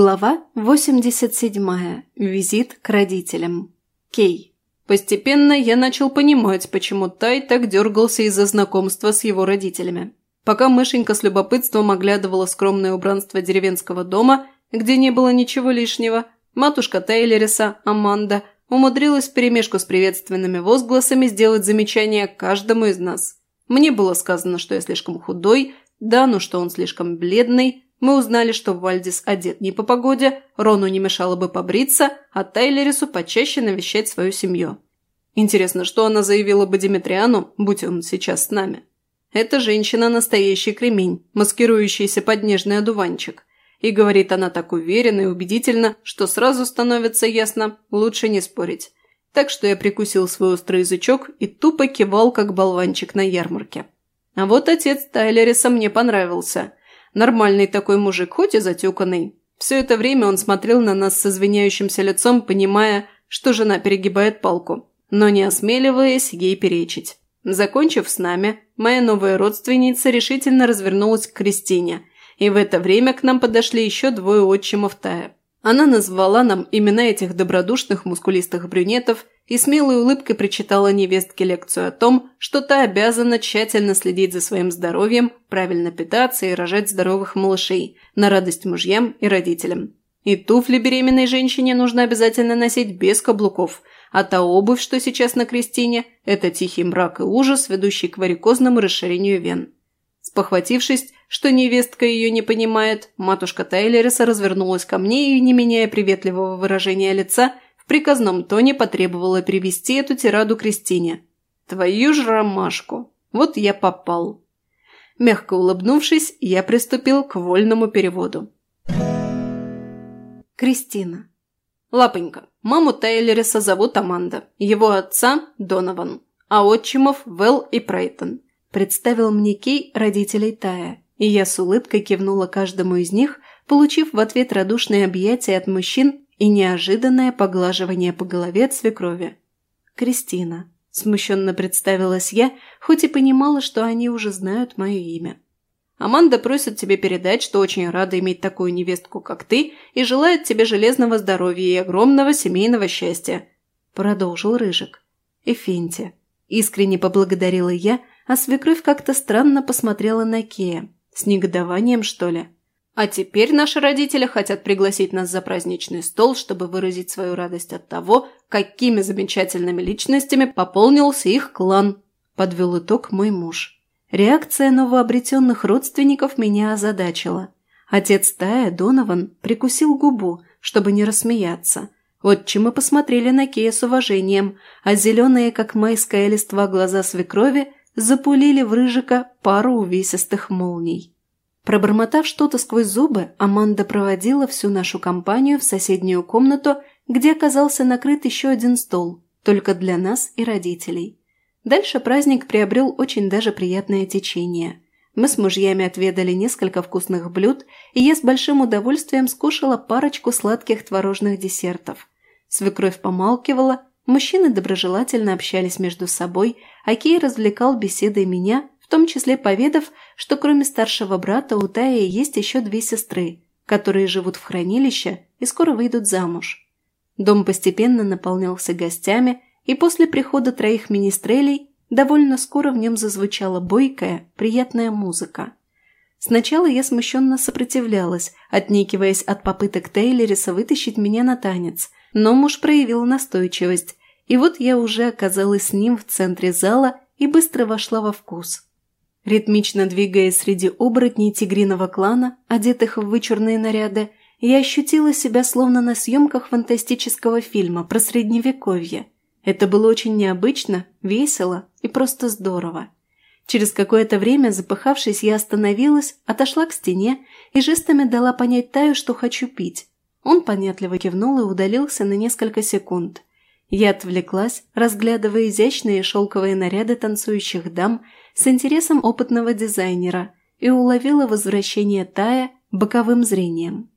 Глава 87. Визит к родителям. Кей. Постепенно я начал понимать, почему Тай так дергался из-за знакомства с его родителями. Пока мышенька с любопытством оглядывала скромное убранство деревенского дома, где не было ничего лишнего, матушка Тейлериса, Аманда, умудрилась в перемешку с приветственными возгласами сделать замечание каждому из нас. Мне было сказано, что я слишком худой, Дану, что он слишком бледный – мы узнали, что Вальдис одет не по погоде, Рону не мешало бы побриться, а Тайлерису почаще навещать свою семью. Интересно, что она заявила бы Димитриану, будь он сейчас с нами? Эта женщина – настоящий кремень, маскирующийся под нежный одуванчик. И говорит она так уверенно и убедительно, что сразу становится ясно – лучше не спорить. Так что я прикусил свой острый язычок и тупо кивал, как болванчик на ярмарке. А вот отец Тайлериса мне понравился – Нормальный такой мужик, хоть и затюканный. Все это время он смотрел на нас с извиняющимся лицом, понимая, что жена перегибает палку, но не осмеливаясь ей перечить. Закончив с нами, моя новая родственница решительно развернулась к Кристине, и в это время к нам подошли еще двое отчимов Тая. Она назвала нам имена этих добродушных мускулистых брюнетов и смелой улыбкой прочитала невестке лекцию о том, что та обязана тщательно следить за своим здоровьем, правильно питаться и рожать здоровых малышей, на радость мужьям и родителям. И туфли беременной женщине нужно обязательно носить без каблуков, а та обувь, что сейчас на Кристине, это тихий мрак и ужас, ведущий к варикозному расширению вен. Спохватившись, что невестка ее не понимает, матушка Тайлериса развернулась ко мне и, не меняя приветливого выражения лица, приказном тоне потребовала перевести эту тираду Кристине. «Твою ж ромашку! Вот я попал!» Мягко улыбнувшись, я приступил к вольному переводу. Кристина. Лапонька, маму Тайлериса зовут Аманда, его отца – Донован, а отчимов – Вэл и Прейтон. Представил мне Кей родителей Тая, и я с улыбкой кивнула каждому из них, получив в ответ радушные объятия от мужчин и неожиданное поглаживание по голове свекрови. «Кристина», – смущенно представилась я, хоть и понимала, что они уже знают мое имя. «Аманда просит тебе передать, что очень рада иметь такую невестку, как ты, и желает тебе железного здоровья и огромного семейного счастья», – продолжил Рыжик. «Эфенти», – искренне поблагодарила я, а свекровь как-то странно посмотрела на Кея. С негодованием, что ли? А теперь наши родители хотят пригласить нас за праздничный стол, чтобы выразить свою радость от того, какими замечательными личностями пополнился их клан. Подвел итог мой муж. Реакция новообретенных родственников меня озадачила. Отец Тая, Донован, прикусил губу, чтобы не рассмеяться. Отчимы посмотрели на Кея с уважением, а зеленые, как майская листва, глаза свекрови запулили в Рыжика пару увесистых молний. Пробормотав что-то сквозь зубы, Аманда проводила всю нашу компанию в соседнюю комнату, где оказался накрыт еще один стол, только для нас и родителей. Дальше праздник приобрел очень даже приятное течение. Мы с мужьями отведали несколько вкусных блюд, и я с большим удовольствием скушала парочку сладких творожных десертов. Свекровь помалкивала, Мужчины доброжелательно общались между собой, а Кей развлекал беседой меня, в том числе поведав, что кроме старшего брата у Таи есть еще две сестры, которые живут в хранилище и скоро выйдут замуж. Дом постепенно наполнялся гостями, и после прихода троих министрелей довольно скоро в нем зазвучала бойкая, приятная музыка. Сначала я смущенно сопротивлялась, отнекиваясь от попыток Тейлериса вытащить меня на танец, но муж проявил настойчивость, и вот я уже оказалась с ним в центре зала и быстро вошла во вкус. Ритмично двигаясь среди оборотней тигриного клана, одетых в вычурные наряды, я ощутила себя словно на съемках фантастического фильма про средневековье. Это было очень необычно, весело и просто здорово. Через какое-то время, запыхавшись, я остановилась, отошла к стене и жестами дала понять Таю, что хочу пить. Он понятливо кивнул и удалился на несколько секунд. Я отвлеклась, разглядывая изящные шелковые наряды танцующих дам с интересом опытного дизайнера и уловила возвращение Тая боковым зрением.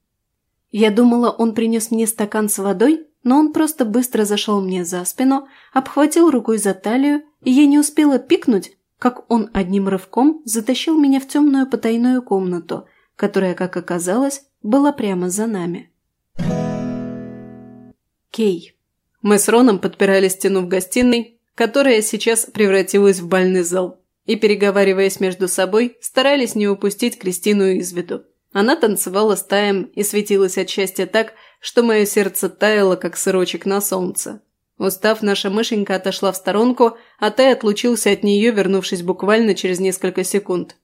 Я думала, он принес мне стакан с водой, но он просто быстро зашел мне за спину, обхватил рукой за талию, и я не успела пикнуть, как он одним рывком затащил меня в темную потайную комнату, которая, как оказалось, была прямо за нами. Кей. Мы с Роном подпирали стену в гостиной, которая сейчас превратилась в бальный зал, и, переговариваясь между собой, старались не упустить Кристину из виду. Она танцевала с Таем и светилась от счастья так, что мое сердце таяло, как сырочек на солнце. Устав, наша мышенька отошла в сторонку, а Тай отлучился от нее, вернувшись буквально через несколько секунд.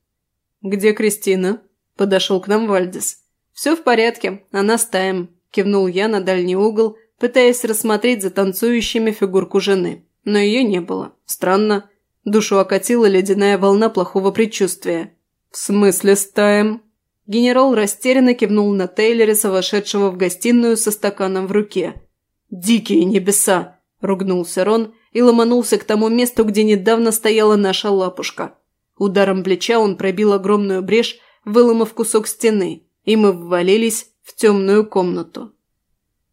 «Где Кристина?» – подошел к нам Вальдис. «Все в порядке, она с Таем», – кивнул я на дальний угол, пытаясь рассмотреть за танцующими фигурку жены. Но ее не было. Странно. Душу окатила ледяная волна плохого предчувствия. «В смысле с Таем?» Генерал растерянно кивнул на Тейлериса, вошедшего в гостиную со стаканом в руке. «Дикие небеса!» – ругнулся Рон и ломанулся к тому месту, где недавно стояла наша лапушка. Ударом плеча он пробил огромную брешь, выломав кусок стены, и мы ввалились в темную комнату.